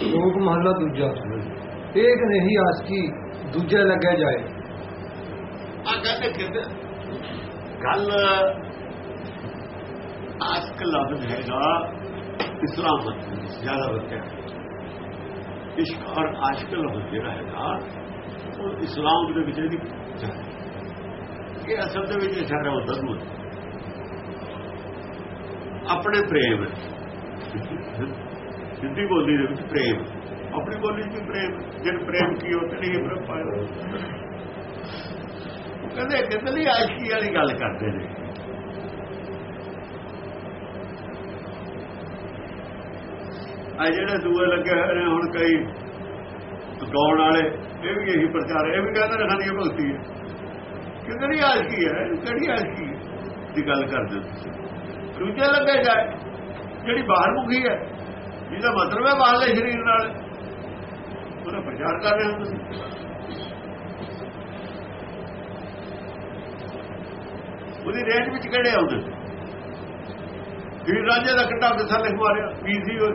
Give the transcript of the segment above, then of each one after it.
ਸ਼ੋਕ ਮਹਲਾ ਦੂਜਾ। ਏਕ ਨਹੀਂ ਆਸਕੀ ਦੂਜੇ ਲੱਗਿਆ ਜਾਏ। ਆ ਕਹਿੰਦੇ ਕਿਤੇ ਗੱਲ ਆਸਕ ਲਫ਼ਜ਼ ਹੈਗਾ ਇਸਲਾਮ ਵਿੱਚ ਜ਼ਿਆਦਾ ਵਰਤਿਆ ਇਸ਼ਕ ਔਰ ਆਸ਼ਕ ਲਫ਼ਜ਼ ਜਿਹੜਾ ਹੈਗਾ, ਉਹ ਇਸਲਾਮ ਦੇ ਵਿੱਚ ਇਹਦੀ ਜ਼ਿਆਦਾ ਇਹ ਅਸਲ ਦੇ ਵਿੱਚ ਇਸ਼ਾਰਾ ਹੁੰਦਾ ਨੂੰ ਆਪਣੇ ਪ੍ਰੇਮ ਸਿੱਧੀ ਬੋਲੀ ਦੇ ਵਿੱਚ ਪ੍ਰੇਮ। ਆਪਣੀ ਬੋਲੀ ਵਿੱਚ ਪ੍ਰੇਮ। ਜਿਨ ਪ੍ਰੇਮ ਕੀ ਉਹ ਹੀ ਨਹੀਂ ਪ੍ਰੇਮ ਪਾਇਆ ਕਹਿੰਦੇ ਕਿਤਨੀ ਆਸ਼ਕੀ ਵਾਲੀ ਗੱਲ ਕਰਦੇ ਨੇ? ਆ ਜਿਹੜੇ ਦੂਏ ਲੱਗੇ ਹੋਏ ਨੇ ਹੁਣ ਕਈ ਗਾਉਣ ਵਾਲੇ, ਇਹ ਵੀ ਇਹੀ ਪ੍ਰਚਾਰ ਇਹ ਵੀ ਕਹਿੰਦੇ ਨੇ ਸਾਡੀ ਭਗਤੀ ਹੈ। ਕਿਹੜੀ ਆਸ਼ਕੀ ਹੈ? ਕਿਹੜੀ ਆਸ਼ਕੀ ਦੀ ਗੱਲ ਕਰਦੇ ਦੂਜੇ ਲੱਗੇ ਜਾਏ ਜਿਹੜੀ ਬਾਹਰ ਮੁਖੀ ਹੈ। ਜਿਹਦਾ ਮਤਲਬ ਹੈ ਬਾਹਰਲੇ ਸਰੀਰ ਨਾਲ। ਉਹਦਾ ਪ੍ਰਚਾਰ ਕਰ ਰਹੇ ਹੋ ਤੁਸੀਂ। ਉਹਦੀ ਰੇਂਜ ਵਿੱਚ ਕਿਹੜੇ ਆਉਂਦੇ? ਵੀਰ ਰਾਜੇ ਦਾ ਕਿੱਡਾ ਕਿਸਾ ਲਿਖ ਮਾਰਿਆ। ਕੀ ਸੀ ਉਹ?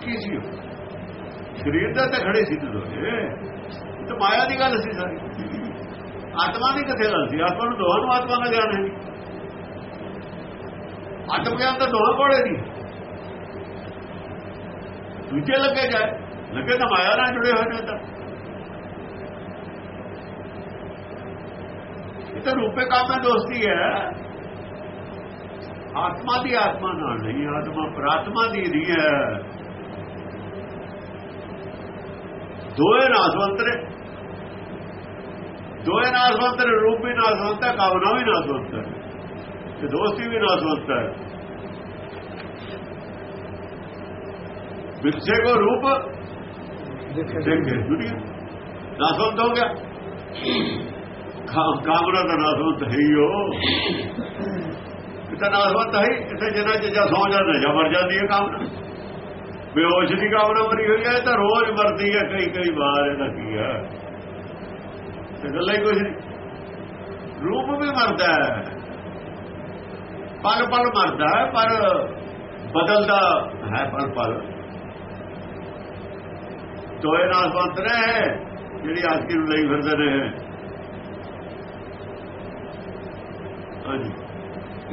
ਕੀ ਸੀ ਉਹ? ਸਰੀਰ ਦਾ ਤਾਂ ਖੜੇ ਸੀ ਦੋਏ ਤੇ ਮਾਇਆ ਦੀ ਗੱਲ ਸੀ ਸਾਰੀ। ਆਤਮਾ ਦੀ ਕਿੱਥੇ ਗੱਲ ਸੀ? ਆਤਮਾ ਨੂੰ ਦੋਹਾਂ ਨੂੰ ਆਤਮਾ ਦਾ ਗਿਆਨ ਹੈ। ਆਤਮ ਗਿਆਨ ਤਾਂ ਦੋਹਾਂ ਕੋਲੇ ਨਹੀਂ ਦੂਜੇ ਲੱਗੇ ਜਾਏ। ਲੱਗੇ ਤਾਂ ਮਾਇਆ ਨਾਲ ਜੁੜੇ ਹੋਏ ਨੇ ਤਾਂ। ਇਹ ਤਾਂ ਰੂਪੇ ਕਾਮੇ ਦੋਸਤੀ ਹੈ ਆਤਮਾ ਦੀ ਆਤਮਾ ਨਾਲ ਨਹੀਂ, ਆਤਮਾ ਪ੍ਰਾਤਮਾ ਦੀ ਨਹੀਂ ਹੈ। ਦੋਏ ਨਾਸਵੰਤਰੇ ਦੋਏ ਨਾਸਵੰਤਰੇ ਰੂਪ ਵੀ ਨਾਸਵੰਤ ਹੈ ਕਾਮਨਾ ਵੀ ਨਾਸਵੰਤ ਹੈ ਤੇ ਦੋਸਤੀ ਵੀ ਨਾਸਵੰਤ ਹੈ ਵਿਰਸੇ ਕੋ ਰੂਪ ਦੇਖੇ ਦੁਨੀਆ। ਨਾਸਵੰਤ ਹੋ ਗਿਆ। ਕਾਮਨਾ ਦਾ ਨਾਸਵੰਤ ਹੈ ਹੀ ਉਹ। ਕਿਤਾ ਨਾਸਵੰਤ ਹੈ ਇੱਥੇ ਜਿੰਨਾ ਚੀਜ਼ਾਂ ਸੌ ਜਾਂਦੇ ਜਾਂ ਮਰ ਜਾਂਦੀ ਹੈ ਕਾਮਨਾ। ਬੇਹੋਸ਼ ਦੀ ਕਾਮਨਾ ਮਰੀ ਹੋਈ ਹੈ ਤਾਂ ਰੋਜ਼ ਮਰਦੀ ਹੈ ਕਈ ਕਈ ਵਾਰ ਇਹਦਾ ਕੀ ਹੈ। ਤੇ ਗੱਲਾਂ ਹੀ ਕੁਝ ਰੂਪ ਵੀ ਮਰਦਾ ਹੈ। ਪਲ ਪਲ ਮਰਦਾ ਹੈ ਪਰ ਬਦਲਦਾ ਹੈ ਪਲ ਪਲ। ਦੋਏ ਨਾਸਵੰਤ ਨੇ ਜਿਹੜੀ ਆਸਕੀ ਨੂੰ ਲਈ ਫਿਰਦੇ ਨੇ ਹਾਂਜੀ।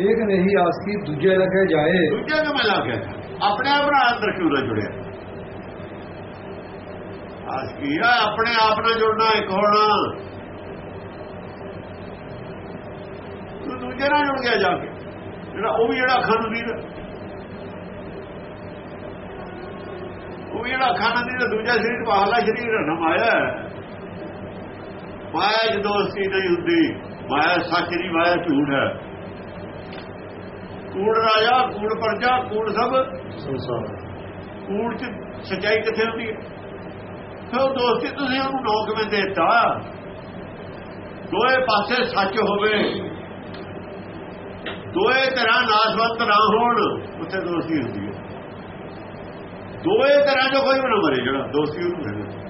ਏਕ ਨਹੀਂ ਆਸਕੀ ਦੂਜੇ ਲੱਗਿਆ ਜਾਏ। ਦੂਜੇ ਨੂੰ ਮੈਂ ਲਾ ਕੇ ਆਪਣੇ ਆਪ ਨਾਲ ਅੰਦਰ ਕਿਉਂ ਜੁੜਿਆ? ਆਸਕੀ ਆ ਆਪਣੇ ਆਪ ਨਾਲ ਜੁੜਨਾ ਇੱਕ ਹੋਣਾ। ਤੂੰ ਦੂਜੇ ਨਾਲ ਜੁੜ ਗਿਆ ਜਾ ਕੇ। ਜਿਹੜਾ ਉਹ ਵੀ ਜਿਹੜਾ ਅੱਖਾਂ ਵੀ ਜਿਹੜਾ ਅੱਖਾਂ ਨੂੰ ਦੀਦਾ ਦੂਜਾ ਸਰੀਰ ਬਾਹਲਾ ਸਰੀਰ ਨਾ ਮਾਇਆ ਮਾਇਆ ਚ ਦੋਸਤੀ ਨਹੀਂ ਹੁੰਦੀ ਮਾਇਆ ਸੱਚ ਨਹੀਂ ਮਾਇਆ ਝੂਠ ਹੈ। ਕੂੜ ਰਾਜਾ ਕੂੜ ਪਰਜਾ ਕੂੜ ਸਭ ਸੰਸਾਰ। ਕੂੜ ਚ ਸਚਾਈ ਕਿੱਥੇ ਹੁੰਦੀ ਹੈ? ਫਿਰ ਦੋਸਤੀ ਤੁਸੀਂ ਉਹਨੂੰ ਨੌ ਕਿਵੇਂ ਦੇਤਾ? ਦੋਏ ਪਾਸੇ ਸੱਚ ਹੋਵੇ। ਦੋਏ ਤਰ੍ਹਾਂ ਨਾਸਵੰਤ ਨਾ ਹੋਣ ਉੱਥੇ ਦੋਸਤੀ ਹੁੰਦੀ ਹੈ। ਦੋਵੇਂ ਤਰ੍ਹਾਂ ਜੋ ਕੋਈ ਵੀ ਨਾ ਮਰੇ, ਜਿਹੜਾ ਦੋਸਤੀ ਉਹਨੂੰ ਕਹਿੰਦੇ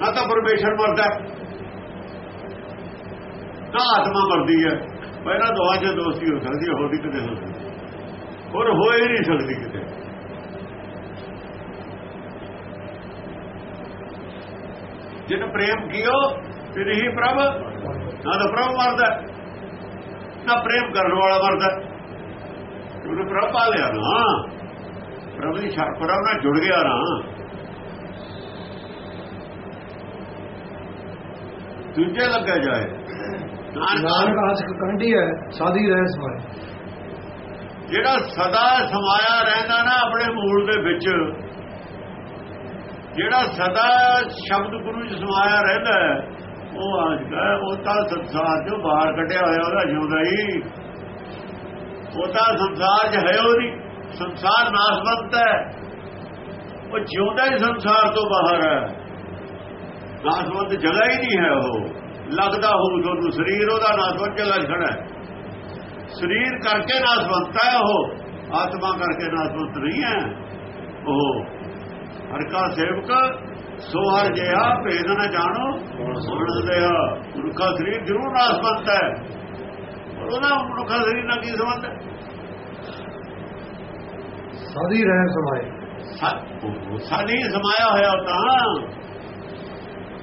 ਨਾ ਤਾਂ ਪਰਮੇਸ਼ਰ ਮਰਦਾ ਨਾ ਆਤਮਾ ਮਰਦੀ ਹੈ। ਪਹਿਲਾਂ ਦੋਹਾਂ 'ਚ ਦੋਸਤੀ ਹੋ ਸਕਦੀ ਹੈ, ਹੋਰ ਵੀ ਕਿਤੇ ਹੋ ਸਕਦੀ ਹੋਰ ਹੋ ਹੀ ਨਹੀਂ ਸਕਦੀ ਕਿਤੇ। ਜਿਨ ਪ੍ਰੇਮ ਕੀਓ ਫਿਰ ਹੀ ਪ੍ਰਭ। ਨਾ ਤਾਂ ਪ੍ਰਭ ਮਰਦਾ ਨਾ ਪ੍ਰੇਮ ਕਰਨ ਵਾਲਾ ਮਰਦਾ ਉਹਨੇ ਪ੍ਰਭ ਪਾ ਲਿਆ। ਨਾ ਪ੍ਰਭ ਦੀ ਪ੍ਰਭ ਨਾਲ ਜੁੜ ਗਿਆ ਨਾ। ਦੂਜੇ ਲੱਗਾ ਜਾਏ। ਨਾਨਕ ਆਸਕ ਕੰਢੀ ਹੈ ਸਾਦੀ ਰਹਿ ਸਮਾਏ। ਜਿਹੜਾ ਸਦਾ ਸਮਾਇਆ ਰਹਿੰਦਾ ਨਾ ਆਪਣੇ ਮੂਲ ਦੇ ਵਿੱਚ ਜਿਹੜਾ ਸਦਾ ਸ਼ਬਦ ਗੁਰੂ ਚ ਸਮਾਇਆ ਰਹਿੰਦਾ ਉਹ ਆਜਕਾ ਉਹ ਤਾਂ ਸੰਸਾਰ ਚੋਂ ਬਾਹਰ ਕੱਢਿਆ ਹੋਇਆ ਉਹਦਾ ਜਿਉਂਦਾ ਹੀ ਉਹ ਤਾਂ ਸੰਸਾਰ 'ਚ ਹੈ ਉਹ ਨਹੀਂ। ਸੰਸਾਰ ਨਾਸਵੰਤ ਹੈ। ਉਹ ਜਿਉਂਦਾ ਹੀ ਸੰਸਾਰ ਤੋਂ ਬਾਹਰ ਹੈ। ਨਾਸਵੰਤ ਜਗ੍ਹਾ ਹੀ ਨਹੀਂ ਹੈ ਉਹ। ਲੱਗਦਾ ਹੋਊ ਤੁਹਾਨੂੰ ਸਰੀਰ ਉਹਦਾ ਨਾਸਵੰਤ ਖੜਾ ਹੈ। ਸਰੀਰ ਕਰਕੇ ਨਾਸਵੰਤ ਹੈ ਉਹ। ਆਤਮਾ ਕਰਕੇ ਨਾਸਵੰਤ ਨਹੀਂ ਹੈ ਉਹ। ਹਰ ਕਾ ਸੇਵਕ ਸੋ ਹਰ ਜਿਆ ਭੇਦ ਨਾ ਜਾਣੋ ਸੁਣ ਲਿਆ ਮਨੁੱਖਾ ਸਰੀਰ ਜ਼ਰੂਰ ਨਾਸਵੰਤ ਹੈ। ਉਹਦਾ ਮਨੁੱਖਾ ਸਰੀਰ ਨਾਲ ਕੀ ਸੰਬੰਧ ਹੈ? ਸਾਦੀ ਰਹਿ ਸਮਾਏ। ਸਾਡੇ ਹੀ ਸਮਾਇਆ ਹੋਇਆ ਤਾਂ।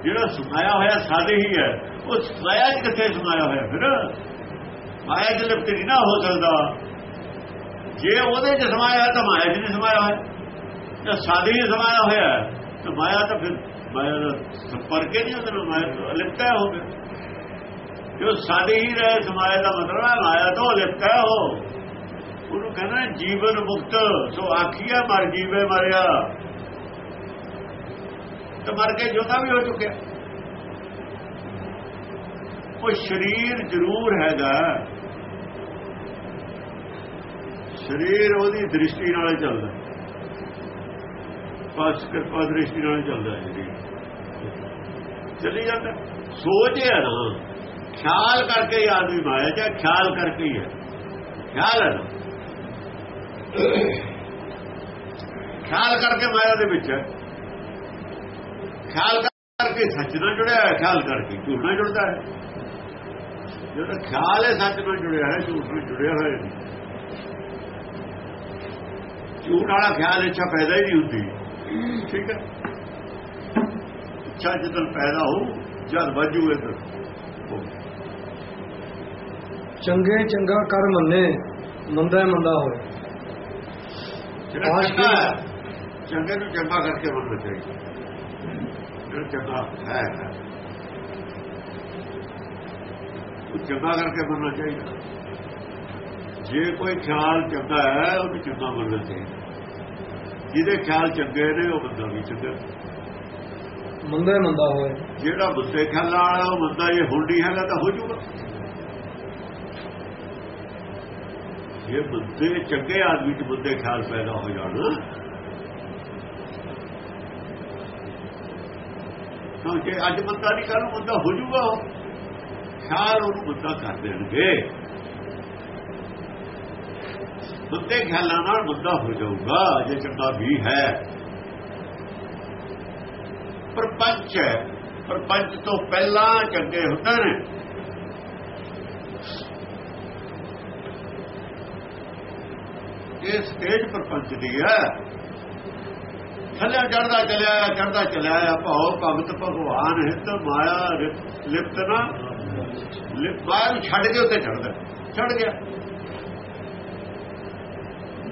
ਜਿਹੜਾ ਸਮਾਇਆ ਹੋਇਆ ਸਾਡੇ ਹੀ ਹੈ। ਉਹ ਸਮਾਇਆ ਚ ਕਿੱਥੇ ਸਮਾਇਆ ਹੋਇਆ ਫਿਰ? ਮਾਇਆ ਚ ਲਿਪਤ ਨਹੀਂ ਨਾ ਹੋ ਸਕਦਾ। ਜੇ ਉਹਦੇ ਚ ਸਮਾਇਆ ਤਾਂ ਮਾਇਆ ਚ ਨਹੀਂ ਸਮਾਇਆ ਹੋਇਆ। ਜੇ ਸਾਡੇ ਹੀ ਸਮਾਇਆ ਹੋਇਆ ਤਾਂ ਮਾਇਆ ਤਾਂ ਫਿਰ ਮਾਇਆ ਦਾ ਸੰਪਰਕ ਹੀ ਨਹੀਂ ਉਹਦੇ ਨਾਲ। ਮਾਇਆ ਲਿਪਤਾ ਹੋ ਗਿਆ ਜੋ ਸਾਡੇ ਹੀ ਰਹੇ ਸਮਾਇਆ ਦਾ ਮਤਲਬ ਹੈ ਮਾਇਆ ਤੋਂ ਲਿਪਤਾ ਹੋ ਉਹਨੂੰ ਕਹਿੰਦਾ ਜੀਵਨ ਮੁਕਤ। ਸੋ ਆਖੀਆ, ਮਰ ਜੀਵੇ, ਮਰਿਆ। ਤੇ ਮਰ ਕੇ ਜੋਤਾ ਵੀ ਹੋ ਚੁੱਕਿਆ। ਉਹ ਸਰੀਰ ਜ਼ਰੂਰ ਹੈਗਾ। ਸਰੀਰ ਉਹਦੀ ਦ੍ਰਿਸ਼ਟੀ ਨਾਲ ਚੱਲਦਾ। ਬਸ ਕਿਰਪਾ ਦ੍ਰਿਸ਼ਟੀ ਨਾਲ ਚੱਲਦਾ ਹੈ ਜੀ ਚੱਲੀ ਜਾਂਦਾ। ਸੋਚ ਹੈ ਨਾ। ਖਿਆਲ ਕਰਕੇ ਹੀ ਆਦਮੀ ਮਾਇਆ ਜਾਂ ਖਿਆਲ ਕਰਕੇ ਹੀ ਹੈ। ਖਿਆਲ ਹੈ ਖਿਆਲ ਕਰਕੇ ਮਾਇਆ ਦੇ ਵਿੱਚ ਹੈ। ਖਿਆਲ ਕਰਕੇ ਸੱਚ ਨਾਲ ਜੁੜਿਆ ਹੈ ਖਿਆਲ ਕਰਕੇ ਝੂਠ ਨਾਲ ਜੁੜਦਾ ਹੈ। ਜਦੋਂ ਖਿਆਲ ਹੈ, ਸੱਚ ਨਾਲ ਜੁੜਿਆ ਹੈ, ਝੂਠ ਨਾਲ ਜੁੜਿਆ ਹੋਇਆ ਨਹੀਂ ਝੂਠ ਵਾਲਾ ਖਿਆਲ ਇੱਛਾ ਪੈਦਾ ਹੀ ਨਹੀਂ ਹੁੰਦੀ। ਠੀਕ ਹੈ? ਇੱਛਾ ਜਦੋਂ ਪੈਦਾ ਹੋ ਜਦ ਵਜੂ ਇਧਰ। ਚੰਗੇ ਚੰਗਾ ਕਰ ਮੰਨੇ ਮੰਦਾ ਮੰਦਾ ਹੋਏ। ਜਿਹੜਾ ਆਸ਼ ਚੰਗਾ ਹੈ, ਚੰਗੇ ਨੂੰ ਚੰਗਾ ਕਰਕੇ ਮੰਨਣਾ ਚਾਹੀਦਾ। ਜਿਹੜਾ ਚੰਗਾ ਹੈ ਉਹ ਚੰਗਾ ਕਰਕੇ ਮੰਨਣਾ ਚਾਹੀਦਾ। ਜੇ ਕੋਈ ਖਿਆਲ ਚੰਗਾ ਹੈ ਉਹ ਚੰਗਾ ਮੰਨਣਾ ਚਾਹੀਦਾ। ਜਿਹਦੇ ਖਿਆਲ ਚੰਗੇ ਨੇ ਉਹ ਬੰਦਾ ਵੀ ਚੰਗਾ। ਮੰਦਾ ਮੰਦਾ ਹੋਏ। ਜਿਹੜਾ ਬੁੱਤੇ ਖਿਆਲਾਂ ਵਾਲਾ ਉਹ ਬੰਦਾ ਇਹ ਹੁੰਡੀ ਹੈਗਾ ਤਾਂ ਹੋ ਜਾਊਗਾ। ਜੇ ਬੁੱਤੇ ਚੰਗੇ ਆਦਮੀ ਚ ਬੁੱਤੇ ਖਿਆਲ ਪੈਦਾ ਹੋ ਜਾਣ ਜੇ ਅੱਜ ਬੰਦਾ ਨਹੀਂ ਕੱਲ ਨੂੰ ਬੰਦਾ ਹੋ ਜਾਊਗਾ ਖਿਆਲ ਉਹਨੂੰ ਬੰਦਾ ਕਰ ਦੇਣਗੇ। ਬੁੱਤੇ ਖਿਆਲਾਂ ਨਾਲ ਬੰਦਾ ਹੋ ਜਾਊਗਾ, ਜੇ ਚੰਗਾ ਵੀ ਹੈ। ਪ੍ਰਪੰਚ ਹੈ। ਪ੍ਰਪੰਚ ਤੋਂ ਪਹਿਲਾਂ ਚੰਗੇ ਹੁੰਦੇ ਨੇ। ਇਹ ਸਟੇਜ ਪ੍ਰਪੰਚ ਦੀ ਹੈ। ਥੱਲੇ ਚੜਦਾ ਚਲਿਆ ਚੜਦਾ ਚਲਿਆ ਭਾਉ ਭਗਤ ਭਗਵਾਨ ਹਿੱਤ ਮਾਇਆ ਲਿਪਤ ਨਾ। ਲਿਪ ਮਾਇਆ ਛੱਡ ਕੇ ਉੱਤੇ ਚੜਦਾ ਚੜ ਗਿਆ।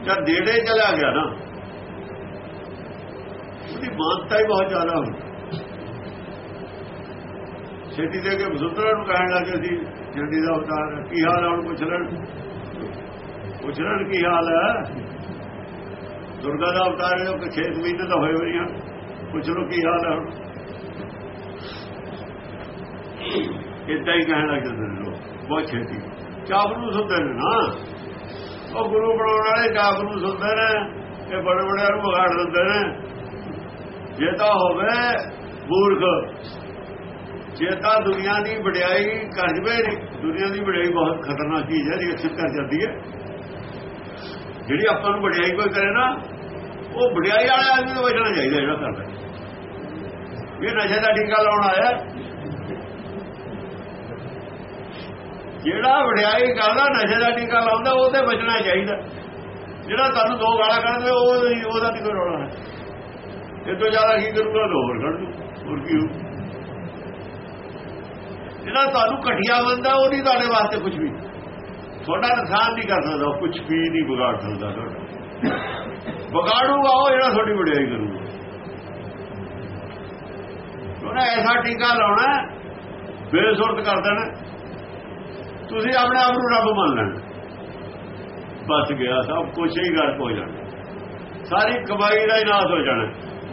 ਜਦ ਨੇੜੇ ਚਲਾ ਗਿਆ ਨਾ। ਉਹਦੀ ਮਾਨਤਾ ਹੀ ਬਹੁਤ ਜ਼ਿਆਦਾ ਹੁੰਦੀ ਛੇਤੀ ਦੇ ਕੇ ਬਜ਼ੁਰਗਾਂ ਨੂੰ ਕਹਿਣ ਲੱਗੇ ਸੀ ਜੰਡੀ ਦਾ ਉਤਾਰ, ਕੀ ਹਾਲ ਹੈ ਹੁਣ ਪੁੱਛ ਲੈਣ। ਪੁੱਛ ਲੈਣ ਕੀ ਹਾਲ ਹੈ? ਦੁਰਗਾ ਦਾ ਅਵਤਾਰ ਹੈ ਉਹ 6 ਮਹੀਨੇ ਦਾ ਹੋਏ ਹੋਏ ਆ। ਪੁੱਛ ਲੋ ਕੀ ਹਾਲ ਹੈ ਹੁਣ? ਇਦਾਂ ਹੀ ਕਹਿਣ ਲੱਗ ਜਾਂਦੇ ਨੇ ਲੋਕ। ਬਹੁਤ ਛੇਤੀ। ਚਾਪ ਨੂੰ ਸੁਣਦੇ ਨੇ ਨਾ। ਉਹ ਗੁਰੂ ਬਣਾਉਣ ਵਾਲੇ ਚਾਪ ਨੂੰ ਸੁਣਦੇ ਨੇ, ਇਹ ਬੜੇ ਬੜੇ ਨੂੰ ਵਿਗਾੜ ਦਿੰਦੇ ਨੇ। ਜੇ ਤਾਂ ਹੋਵੇ, ਮੂਰਖ। ਜੇ ਤਾਂ ਦੁਨੀਆ ਦੀ ਵਡਿਆਈ ਕਰ ਜਵੇ ਦੁਨੀਆ ਦੀ ਵਡਿਆਈ ਬਹੁਤ ਖਤਰਨਾਕ ਚੀਜ਼ ਹੈ, ਜਿਹੜੀ ਅਕਸਰ ਕਰ ਜਾਂਦੀ ਹੈ। ਜਿਹੜੀ ਆਪਾਂ ਨੂੰ ਵਡਿਆਈ ਕੋਈ ਕਰੇ ਨਾ, ਉਹ ਵਡਿਆਈ ਵਾਲੇ ਆਦਮੀ ਤੋਂ ਬਚਣਾ ਚਾਹੀਦਾ ਜਿਹੜਾ ਕਰਦਾ। ਇਹ ਨਸ਼ੇ ਦਾ ਟੀਕਾ ਲਾਉਣ ਆਇਆ। ਜਿਹੜਾ ਵਡਿਆਈ ਕਰਦਾ, ਨਸ਼ੇ ਦਾ ਟੀਕਾ ਲਾਉਂਦਾ, ਉਹ ਤੇ ਬਚਣਾ ਚਾਹੀਦਾ। ਜਿਹੜਾ ਤੁਹਾਨੂੰ ਦੋ ਗਾਲਾਂ ਕੱਢਦੇ, ਉਹ ਉਹਦਾ ਨਹੀਂ ਕੋਈ ਰੋਣਾ ਇਹ ਤੋਂ ਜ਼ਿਆਦਾ ਕੀ ਕਰੂਗਾ? ਤਾਂ ਹੋਰ ਕੱਢ ਹੋਰ ਕੀ ਹੋਊ? ਜਿਹੜਾ ਤੁਹਾਨੂੰ ਘਟਿਆ ਬੰਦਾ, ਉਹ ਨਹੀਂ ਤੁਹਾਡੇ ਵਾਸਤੇ ਕੁਝ ਵੀ। ਤੁਹਾਡਾ ਨੁਕਸਾਨ ਨਹੀਂ ਕਰ ਸਕਦਾ ਕੁਝ ਵੀ ਨਹੀਂ ਵਿਗਾੜ ਸਕਦਾ ਤੁਹਾਡਾ। ਵਿਗਾੜੂਗਾ ਉਹ ਜਿਹੜਾ ਤੁਹਾਡੀ ਵਡਿਆਈ ਕਰੂਗਾ। ਉਹਨੇ ਐਸਾ ਟੀਕਾ ਲਾਉਣਾ, ਬੇਸੁਰਤ ਕਰ ਦੇਣਾ। ਤੁਸੀਂ ਆਪਣੇ ਆਪ ਨੂੰ ਰੱਬ ਮੰਨ ਲੈਣਾ। ਬਸ ਗਿਆ, ਸਭ ਕੁਝ ਹੀ ਗੜ ਹੋ ਜਾਣਾ। ਸਾਰੀ ਕਮਾਈ ਦਾ ਹੀ ਨਾਸ ਹੋ ਜਾਣਾ।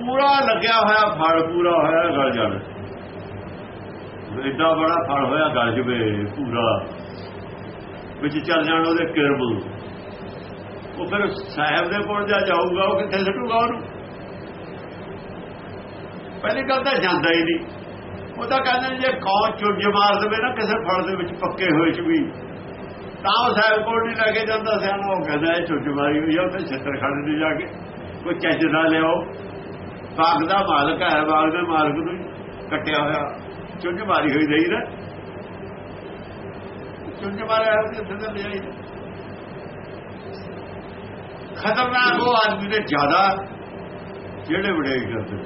ਪੂਰਾ ਲੱਗਿਆ ਹੋਇਆ, ਫਲ ਪੂਰਾ ਹੋਇਆ, ਗਲ ਜਾਣਾ। ਐਡਾ ਬੜਾ ਫਲ ਹੋਇਆ, ਗਲ ਜਵੇ ਪੂਰਾ। ਵਿੱਚ ਚੱਲ ਜਾਣ ਉਹਦੇ ਕਿਰਮ ਨੂੰ ਉਹ ਫਿਰ ਸਾਹਿਬ ਦੇ ਕੋਲ ਜਾ ਜਾਊਗਾ, ਉਹ ਕਿੱਥੇ ਛੱਡੂਗਾ ਉਹਨੂੰ? ਪਹਿਲੀ ਗੱਲ ਤਾਂ ਜਾਂਦਾ ਹੀ ਨਹੀਂ। ਉਹ ਤਾਂ ਕਹਿੰਦੇ ਜੇ ਕੌਣ ਚੁੱਜ ਮਾਰ ਦੇਵੇ ਨਾ, ਕਿਸੇ ਫਲ ਦੇ ਵਿੱਚ ਪੱਕੇ ਹੋਏ ਚ ਵੀ। ਤਾਂ ਉਹ ਸਾਹਿਬ ਕੋਲ ਨਹੀਂ ਲੈ ਕੇ ਜਾਂਦਾ, ਸਿਆਣਾ ਉਹ ਕਹਿੰਦਾ ਇਹ ਚੁੱਜ ਮਾਰੀ ਹੋਈ ਆ, ਉੱਥੇ ਛੱਤਰ ਖਾਣੇ ਦੇ ਜਾ ਕੇ। ਕੋਈ ਚੱਜ ਦਾ ਲਿਆਓ। ਬਾਗ ਦਾ ਮਾਲਕ ਹੈ, ਬਾਗ ਦੇ ਮਾਲਕ ਨੂੰ ਕੱਟਿਆ ਹੋਇਆ। ਚੁੱਜ ਮਾਰੀ ਹੋਈ ਨਹੀਂ ਨਾ। ਚੁੱਜ ਮਾਰਿਆ ਹੋਇਆ ਤੇ ਥੱਲੇ ਲੈ ਜਾਈ ਖਤਰਨਾਕ ਉਹ ਆਦਮੀ ਨੇ ਜ਼ਿਆਦਾ ਜਿਹੜੇ ਵਡਿਆਈ ਕਰਦੇ।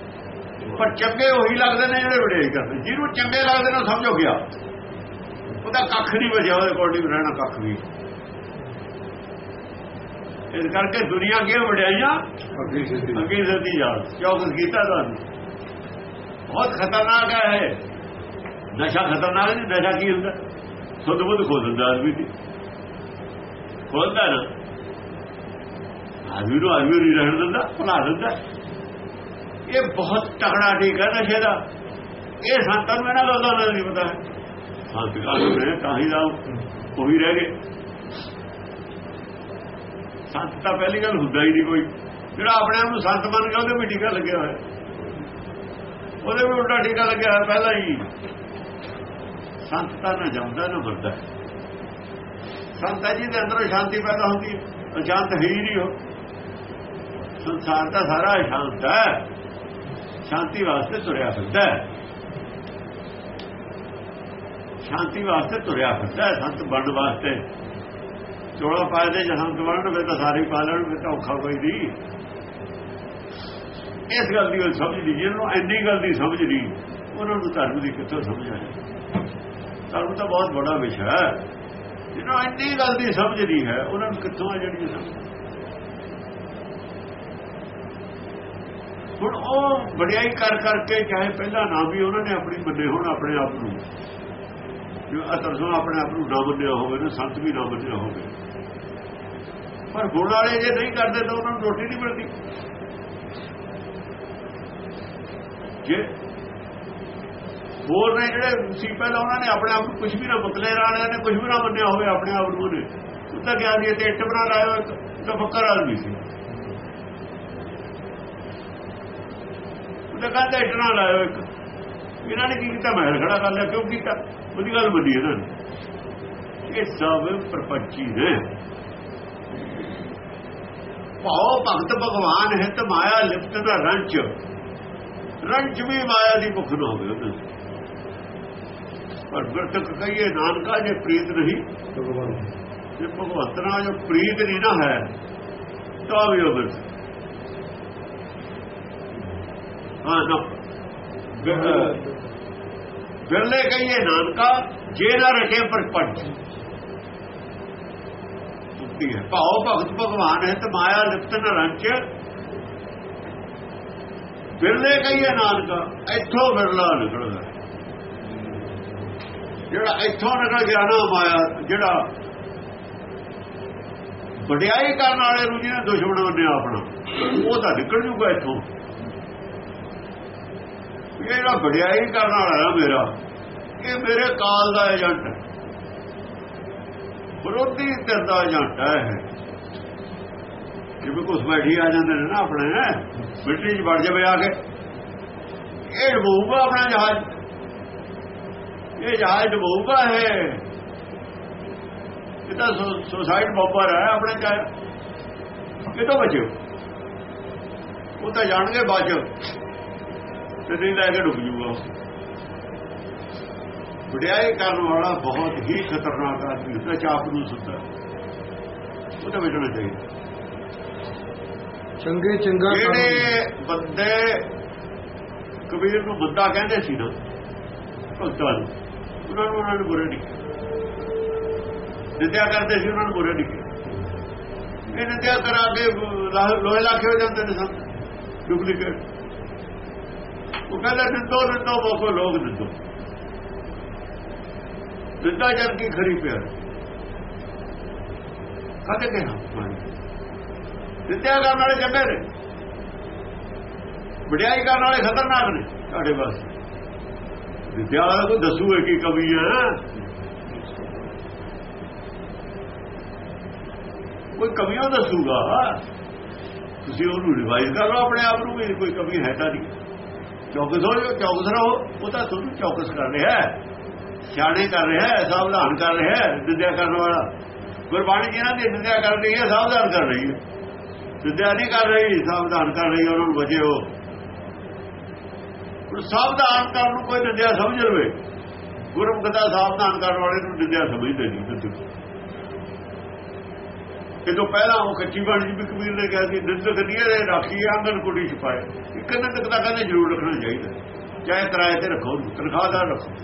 ਪਰ ਚੰਗੇ ਉਹੀ ਲੱਗਦੇ ਨੇ ਜਿਹੜੇ ਵਡਿਆਈ ਕਰਦੇ। ਜਿਹਨੂੰ ਚੰਗੇ ਲੱਗਦੇ ਨੇ ਸਮਝੋ ਗਿਆ ਉਹਦਾ ਕੱਖ ਨਹੀਂ ਬਚਿਆ ਉਹਦੇ ਕੋਲ ਨਹੀਂ ਰਹਿਣਾ ਕੱਖ ਵੀ ਇਸ ਕਰਕੇ ਦੁਨੀਆ ਕੀ ਵਡਿਆਈਆਂ ਅੱਗੇ ਸਦੀ ਜਾ ਚੌਕਸ ਕੀਤਾ ਤੁਹਾਨੂੰ ਬਹੁਤ ਖਤਰਨਾਕ ਹੈ ਨਸ਼ਾ ਖਤਰਨਾਕ ਨਹੀਂ ਨਸ਼ਾ ਕੀ ਹੁੰਦਾ ਸੁੱਧ ਬੁੱਧ ਖੋਲ ਦਿੰਦਾ ਆਦਮੀ ਦੀ। ਖੋਲਦਾ ਨਾ। ਆਦਮੀ ਨੂੰ ਆਦਮੀ ਨਹੀਂ ਰਹਿਣ ਦਿੰਦਾ, ਭੁਲਾ ਦਿੰਦਾ। ਇਹ ਬਹੁਤ ਤਗੜਾ ਠੀਕ ਹੈ ਨਸ਼ੇ ਦਾ। ਇਹ ਸੰਤਾਂ ਨੂੰ ਇਹਨਾਂ ਗੱਲਾਂ ਦਾ ਨਹੀਂ ਪਤਾ। ਸੰਤ ਕਾਹਨੂੰ ਨੇ ਤਾਂ ਹੀ ਦਾ ਉਹ ਰਹਿ ਗਏ। ਸੰਤ ਤਾਂ ਪਹਿਲੀ ਗੱਲ ਹੁੰਦਾ ਹੀ ਨਹੀਂ ਕੋਈ। ਜਿਹੜਾ ਆਪਣੇ ਆਪ ਨੂੰ ਸੰਤ ਮੰਨ ਗਿਆ, ਉਹਦੇ ਵੀ ਟੀਕਾ ਲੱਗਿਆ ਹੋਇਆ। ਉਹਦੇ ਵੀ ਉਲਟਾ ਟੀਕਾ ਲੱਗਿਆ ਹੋਇਆ ਪਹਿਲਾਂ ਹੀ। ਸੰਤ ਤਾਂ ਨਾ ਜਾਂਦਾ, ਨਾ ਮਰਦਾ ਸੰਤਾਂ ਜੀ ਦੇ ਅੰਦਰੋਂ ਸ਼ਾਂਤੀ ਪੈਦਾ ਹੁੰਦੀ ਅਸ਼ਾਂਤ ਹੀ ਨਹੀਂ ਉਹ। ਸੰਸਾਰ ਦਾ ਸਾਰਾ ਅਸ਼ਾਂਤ ਹੈ। ਸ਼ਾਂਤੀ ਵਾਸਤੇ ਤੁਰਿਆ ਫਿਰਦਾ ਹੈ। ਸ਼ਾਂਤੀ ਵਾਸਤੇ ਤੁਰਿਆ ਫਿਰਦਾ ਹੈ ਸੰਤ ਬਣਨ ਵਾਸਤੇ। ਚੋਲਾ ਪਾਏ ਦੇ, ਜੇ ਸੰਤ ਬਣਨ, ਫਿਰ ਤਾਂ ਸਾਰੀ ਪਾ ਲੈਣ, ਫਿਰ ਤਾਂ ਔਖਾ ਕੋਈ ਨਹੀਂ। ਇਸ ਗੱਲ ਦੀ ਉਹ ਸਮਝ ਨਹੀਂ, ਜਿਹਨੂੰ ਇੰਨੀ ਗੱਲ ਦੀ ਸਮਝ ਨਹੀਂ, ਉਹਨਾਂ ਨੂੰ ਧਰਮ ਦੀ ਕਿੱਥੋਂ ਸਮਝ ਆਈ ਧਰਮ ਤਾਂ ਬਹੁਤ ਬੜਾ ਵਿਸ਼ਾ ਹੈ। ਜਿਹਨੂੰ ਇੰਨੀ ਗੱਲ ਦੀ ਸਮਝ ਨਹੀਂ ਹੈ, ਉਹਨਾਂ ਨੂੰ ਕਿੱਥੋਂ ਆ ਜਿਹੜੀ ਸਮਝ? ਹੁਣ ਉਹ ਵਡਿਆਈ ਕਰ ਕਰਕੇ, ਚਾਹੇ ਪਹਿਲਾਂ ਨਾ ਵੀ ਉਹਨਾਂ ਨੇ ਆਪਣੀ ਮੰਨੇ ਹੋਣ ਆਪਣੇ ਆਪ ਨੂੰ। ਜੋ ਤੋਂ ਆਪਣੇ ਆਪ ਨੂੰ ਨਾ ਮੰਨਿਆ ਹੋਵੇ, ਨਾ ਸੰਤ ਵੀ ਨਾ ਮੰਨਿਆ ਹੋਵੇ। ਪਰ ਗੁਣ ਵਾਲੇ ਜੇ ਨਹੀਂ ਕਰਦੇ ਤਾਂ ਉਹਨਾਂ ਨੂੰ ਰੋਟੀ ਨਹੀਂ ਮਿਲਦੀ। ਜੇ ਹੋਰ ਨੇ ਜਿਹੜੇ ਸੀ ਪਹਿਲਾਂ ਉਹਨਾਂ ਨੇ ਆਪਣੇ ਆਪ ਨੂੰ ਕੁਝ ਵੀ ਨਾ ਬਤਲੇ ਰਾਣਿਆਂ ਨੇ ਕੁਝ ਵੀ ਨਾ ਮੰਨਿਆ ਹੋਵੇ ਆਪਣੇ ਆਪ ਨੂੰ ਨੇ ਉਹ ਤਾਂ ਕਿਹਾ ਤੇ ਇੱਟ ਬਣਾ ਲਾਇਆ ਤਾਂ ਫੱਕਰ ਆਦਮੀ ਸੀ। ਉਹ ਕਹਿੰਦਾ ਇੱਟ ਨਾਲ ਲਾਇਆ ਇੱਕ। ਇਹਨਾਂ ਨੇ ਕੀ ਕੀਤਾ? ਮਹਿਲ ਖੜਾ ਕਰ ਲਿਆ, ਕਿਉਂ ਕੀਤਾ? ਉਹਦੀ ਗੱਲ ਮੰਨੀ ਇਹਨਾਂ ਨੇ। ਇਹ ਸਭ ਪ੍ਰਪੰਚੀ ਨੇ। ਭਾਉ ਭਗਤ ਭਗਵਾਨ ਹੈ ਤੇ ਮਾਇਆ ਲਿਪਤ ਦਾ ਰੰਚ। ਰੰਚ ਵੀ ਮਾਇਆ ਦੀ ਭੁੱਖ ਨਾ ਹੋਵੇ ਉਹਦੇ ਪਰ ਬਿਰਤਕ ਕਹੀਏ, ਨਾਨਕਾ ਜੇ ਪ੍ਰੀਤ ਨਹੀਂ ਭਗਵਾਨ ਜੇ ਭਗਵੰਤ ਨਾਲ ਜੋ ਪ੍ਰੀਤ ਨਹੀਂ ਨਾ ਹੈ, ਤਾਂ ਵੀ ਉਹ ਬਿਰਤ ਹਾਂ, ਨਾ। ਬਿਰਲੇ ਕਹੀਏ, ਨਾਨਕਾ ਜੇ ਨਾ ਰਖੇ ਪਰਪੰਚ ਸੁਣਦੀ ਹੈ। ਭਾਉ ਭਗਤ ਭਗਵਾਨ ਹੈ ਤੇ ਮਾਇਆ ਲਿਪਤ ਨ ਰੰਚ। ਬਿਰਲੇ ਕਹੀਏ, ਨਾਨਕਾ, ਇੱਥੋਂ ਬਿਰਲਾ ਨਿਕਲਦਾ। ਜਿਹੜਾ ਇੱਥੋਂ ਨਿਕਲ ਗਿਆ ਨਾ ਮਾਇਆ, ਜਿਹੜਾ ਵਡਿਆਈ ਕਰਨ ਵਾਲੇ ਨੂੰ ਜਿਹਨੇ ਦੁਸ਼ਮਣ ਬਣਿਆ ਆਪਣਾ, ਉਹ ਤਾਂ ਨਿਕਲ ਜੂਗਾ ਇੱਥੋਂ। ਇਹ ਜਿਹੜਾ ਵਡਿਆਈ ਕਰਨ ਵਾਲਾ ਮੇਰਾ, ਇਹ ਮੇਰੇ ਕਾਲ ਦਾ ਏਜੰਟ ਹੈ। ਵਿਰੋਧੀ ਧਿਰ ਦਾ ਏਜੰਟ ਹੈ ਜਿਵੇਂ ਕੁਝ ਬੈਠੀ ਆ ਜਾਂਦੇ ਨੇ ਨਾ ਆਪਣੇ, ਮਿੱਟੀ 'ਚ ਵੜ ਜਾਵੇ ਆ ਕੇ। ਇਹ ਡਬੂਗਾ ਆਪਣਾ ਜਹਾਜ਼। ਇਹ ਜਹਾਜ਼ ਡਬੂਗਾ ਹੈ ਇਹ ਤਾਂ ਸੁਸਾਈਡ ਬੰਬਰ ਹੈ ਆਪਣੇ ਚਾਹ ਕਿਤੋਂ ਬਚਿਓ? ਉਹ ਤਾਂ ਜਾਣਗੇ ਬਾਅਦ ਤੇ ਨਹੀਂ ਲੈ ਕੇ ਡੁੱਬ ਜੂਗਾ। ਵਡਿਆਈ ਕਰਨ ਵਾਲਾ ਬਹੁਤ ਹੀ ਖਤਰਨਾਕ ਆਦਮੀ ਹੁੰਦਾ ਚਾਪ ਨੂੰ ਸੁੱਤਾ ਉਹ ਤਾਂ ਬਚਣਾ ਚਾਹੀਦਾ। ਚੰਗੇ ਚੰਗਾ ਜਿਹੜੇ ਬੰਦੇ ਕਬੀਰ ਨੂੰ ਬੰਦਾ ਕਹਿੰਦੇ ਸੀ ਨਾ ਭਗਤਾਂ ਨੂੰ ਉਹਨਾਂ ਨੂੰ ਉਹਨਾਂ ਨੂੰ ਬੁਰੇ ਨਹੀਂ ਨਿੰਦਿਆ ਕਰਦੇ ਸੀ, ਉਹਨਾਂ ਨੂੰ ਬੁਰੇ ਨਹੀਂ ਇਹ ਨਿੰਦਿਆ ਕਰਾ ਕੇ ਲਾਹ- ਲੋਹੇ ਲਾਖੇ ਹੋ ਜਾਂਦੇ ਨੇ ਸਭ। ਡੁਪਲੀਕੇਟ ਉਹ ਕਹਿੰਦਾ, ਨਿੰਦੋ ਨਿੰਦੋ ਬੋਕੋ ਲੋਕ ਨਿੰਦੋ। ਨਿੰਦਾ ਜਨ ਕੀ ਖਰੀ ਪਿਆ। ਕਦੇ ਕਹਿਣਾ ਨਿੰਦਿਆ ਕਰਨ ਵਾਲੇ ਚੰਗੇ ਨੇ। ਵਡਿਆਈ ਕਰਨ ਵਾਲੇ ਖਤਰਨਾਕ ਨੇ ਸਾਡੇ ਵਾਸਤੇ। ਵਿਦਿਆ ਵਾਲਾ ਕੋਈ ਦੱਸੂਗਾ ਕੀ ਕਵੀ ਹੈ? ਕੋਈ ਕਵੀਓ ਦੱਸੂਗਾ? ਤੁਸੀਂ ਉਹਨੂੰ ਰਿਵਾਈਜ਼ ਕਰ ਲਓ ਆਪਣੇ ਆਪ ਨੂੰ ਵੀ ਕੋਈ ਕਵੀ ਹੈ ਤਾਂ ਨਹੀਂ। ਚੌਕਸ ਹੋ ਜਾਓ, ਚੌਕਸ ਰਹੋ, ਉਹ ਤਾਂ ਤੁਹਾਨੂੰ ਚੌਕਸ ਕਰ ਰਿਹਾ ਹੈ। ਸਿਆਣੇ ਕਰ ਰਿਹਾ ਹੈ, ਸਾਵਧਾਨ ਕਰ ਰਿਹਾ ਹੈ, ਨਿੰਦਿਆ ਕਰਨ ਵਾਲਾ। ਗੁਰਬਾਣੀ ਜਿਹਨਾਂ ਦੀ ਨਿੰਦਿਆ ਕਰ ਰਹੀ ਹੈ, ਸਾਵਧਾਨ ਕਰ ਰਹੀ ਹੈ। ਨਿੰਦਿਆ ਨਹੀਂ ਕਰ ਰਹੀ, ਸਾਵਧਾਨ ਕਰ ਰਹੀ ਹੈ, ਉਹਨਾਂ ਨੂੰ ਬਚਿਓ ਹੁਣ ਸਾਵਧਾਨ ਕਰਨ ਨੂੰ ਕੋਈ ਨਿੰਦਿਆ ਸਮਝ ਲਵੇ। ਗੁਰਮੁਖ ਦਾ ਸਾਵਧਾਨ ਕਰਨ ਵਾਲੇ ਨੂੰ ਨਿੰਦਿਆ ਸਮਝਦੇ ਨਹੀਂ ਤੁਸੀਂ। ਇਹ ਤੋਂ ਪਹਿਲਾਂ ਉਹ ਕੱਚੀ ਬਾਣੀ ਜੀ ਵੀ ਕਬੀਰ ਨੇ ਕਿਹਾ ਸੀ, ਨਿੰਦਕ ਨੀਰੇ ਰਾਖੀ ਆਂਗਨ ਕੁੜੀ ਛਪਾਏ ਇੱਕ ਨਿੰਦਕ ਦਾ ਕਹਿੰਦੇ ਜ਼ਰੂਰ ਰੱਖਣਾ ਚਾਹੀਦਾ। ਚਾਹੇ ਕਿਰਾਏ ਤੇ ਰੱਖੋ, ਤਨਖਾਹਦਾਰ ਰੱਖੋ।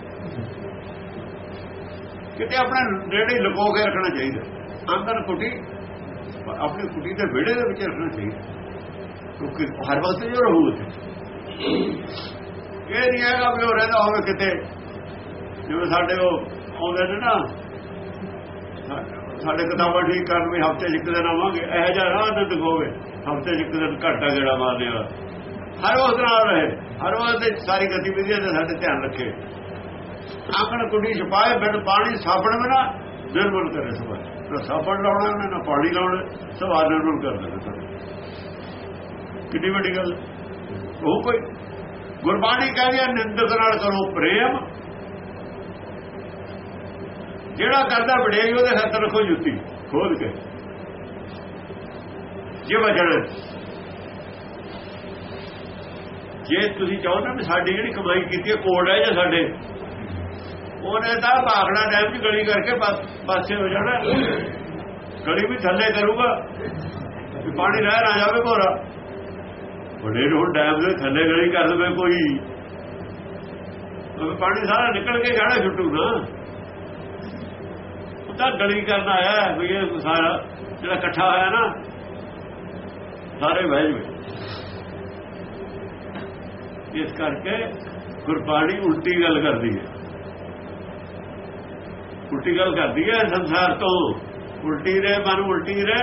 ਕਿਤੇ ਆਪਣੇ ਨੇੜੇ ਲੁਕੋ ਕੇ ਰੱਖਣਾ ਚਾਹੀਦਾ। ਆਂਗਨ ਕੁਟੀ ਆਪਣੀ ਕੁਟੀ ਦੇ ਵਿਹੜੇ ਦੇ ਵਿੱਚ ਰੱਖਣਾ ਚਾਹੀਦਾ। ਕਿਉਂਕਿ ਹਰ ਵਕਤ ਜੋ ਰਹੂ ਉੱਥੇ। ਇਹ ਨਹੀਂ ਹੈਗਾ ਵੀ ਉਹ ਰਹਿੰਦਾ ਹੋਵੇ ਕਿਤੇ। ਜਿਵੇਂ ਸਾਡੇ ਉਹ ਆਉਂਦੇ ਨੇ ਨਾ, ਸਾਡੇ ਕਿਤਾਬਾਂ ਠੀਕ ਕਰਨ ਵੀ ਹਫ਼ਤੇ 'ਚ ਇੱਕ ਦਿਨ ਆਵਾਂਗੇ, ਇਹ ਜਿਹਾ ਰਾਹ ਨਾ ਦਿਖਾਵੇ, ਹਫ਼ਤੇ 'ਚ ਇੱਕ ਦਿਨ ਘਾਟਾ ਜਿਹੜਾ ਮਾਰਨੇ ਵਾਲਾ ਹਰ ਰੋਜ਼ ਨਾਲ ਰਹੇ, ਹਰ ਵਕਤ ਦੀ ਸਾਰੀ ਗਤੀਵਿਧੀਆਂ ਦਾ ਸਾਡੇ ਧਿਆਨ ਰੱਖੇ। ਆਂਗਣ ਕੁੜੀ ਛਪਾਏ, ਬਿਨ ਪਾਣੀ ਸਾਬਣ ਬਿਨਾ ਨਿਰਮਲ ਕਰੇ ਸਭਾ ਨਾ ਸਾਬਣ ਲਾਉਣਾ ਉਹਨੇ, ਨਾ ਪਾਣੀ ਲਾਉਣਾ ਸਭਾ ਨਿਰਮਲ ਕਰ ਦੇਣਾ ਕਿੰਨੀ ਵੱਡੀ ਗੱਲ। ਉਹ ਕੋਈ ਗੁਰਬਾਣੀ ਕਹਿੰਦੀ ਹੈ ਨਿੰਦਕ ਨਾਲ ਕਰੋ ਪ੍ਰੇਮ। ਜਿਹੜਾ ਕਰਦਾ ਵਡਿਆਈ ਉਹਦੇ ਹੱਥ ਰੱਖੋ ਜੁੱਤੀ, ਖੋਲ ਕੇ। ਜੇ ਵਜਣ ਜੇ ਤੁਸੀਂ ਚਾਹੋ ਨਾ ਸਾਡੀ ਜਿਹੜੀ ਕਮਾਈ ਕੀਤੀ ਹੈ ਕੋਡ ਹੈ ਜਾਂ ਸਾਡੇ। ਉਹਨੇ ਤਾਂ ਭਾਗਣਾ ਡੈਮ ਦੀ ਗਲੀ ਕਰਕੇ ਪਾਸੇ ਹੋ ਜਾਣਾ। ਗਲੀ ਵੀ ਥੱਲੇ ਕਰੂਗਾ। ਪਾਣੀ ਰਹਿ ਨਾ ਜਾਵੇ ਭੋਰਾ ਬੜੇ ਨੂੰ ਡੈਮ ਦੇ ਥੱਲੇ ਗਲੀ ਕਰ ਦੇਵੇ ਕੋਈ। ਉਹ ਪਾਣੀ ਸਾਰਾ ਨਿਕਲ ਕੇ ਜਾਣਾ ਛੁੱਟੂ ਨਾ। ਤਾਂ ਗਲੀ ਕਰਨ ਆਇਆ ਵੀ ਇਹ ਸਾਰਾ ਜਿਹੜਾ ਇਕੱਠਾ ਹੋਇਆ ਨਾ, ਸਾਰੇ ਵਹਿ ਜਵੇ ਇਸ ਕਰਕੇ ਗੁਰਬਾਣੀ ਉਲਟੀ ਗੱਲ ਕਰਦੀ ਹੈ। ਉਲਟੀ ਗੱਲ ਕਰਦੀ ਹੈ ਸੰਸਾਰ ਤੋਂ। ਉਲਟੀ ਰੇ ਮਨ ਉਲਟੀ ਰੇ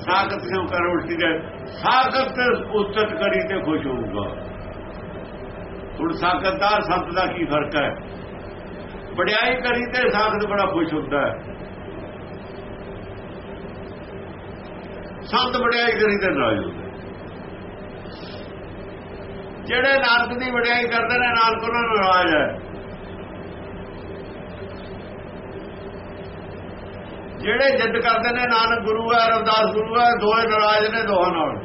ਸਾਖਤ ਕਿਉਂ ਕਰ ਉਲਟੀ ਰੇ ਸਾਖਤ ਉਸਤਤ ਕਰੀ ਤੇ ਖੁਸ਼ ਹੋਊਗਾ। ਹੁਣ ਸਾਖਤ ਦਾ ਸੰਤ ਦਾ ਕੀ ਫ਼ਰਕ ਹੈ? ਵਡਿਆਈ ਕਰੀ ਤੇ ਸਾਖਤ ਬੜਾ ਖੁਸ਼ ਹੁੰਦਾ ਹੈ। ਸੰਤ ਵਡਿਆਈ ਕਰੀ ਤੇ ਨਾਰਾਜ਼ ਹੁੰਦਾ ਜਿਹੜੇ ਨਾਨਕ ਦੀ ਵਡਿਆਈ ਕਰਦੇ ਨੇ, ਨਾਨਕ ਉਹਨਾਂ ਨੂੰ ਨਾਰਾਜ਼ ਹੈ। ਜਿਹੜੇ ਜਿੱਦ ਕਰਦੇ ਨੇ, ਨਾਨਕ ਗੁਰੂ ਹੈ, ਰਵਿਦਾਸ ਗੁਰੂ ਹੈ ਦੋਏ ਨਾਰਾਜ਼ ਨੇ, ਦੋਹਾਂ ਨਾਲ।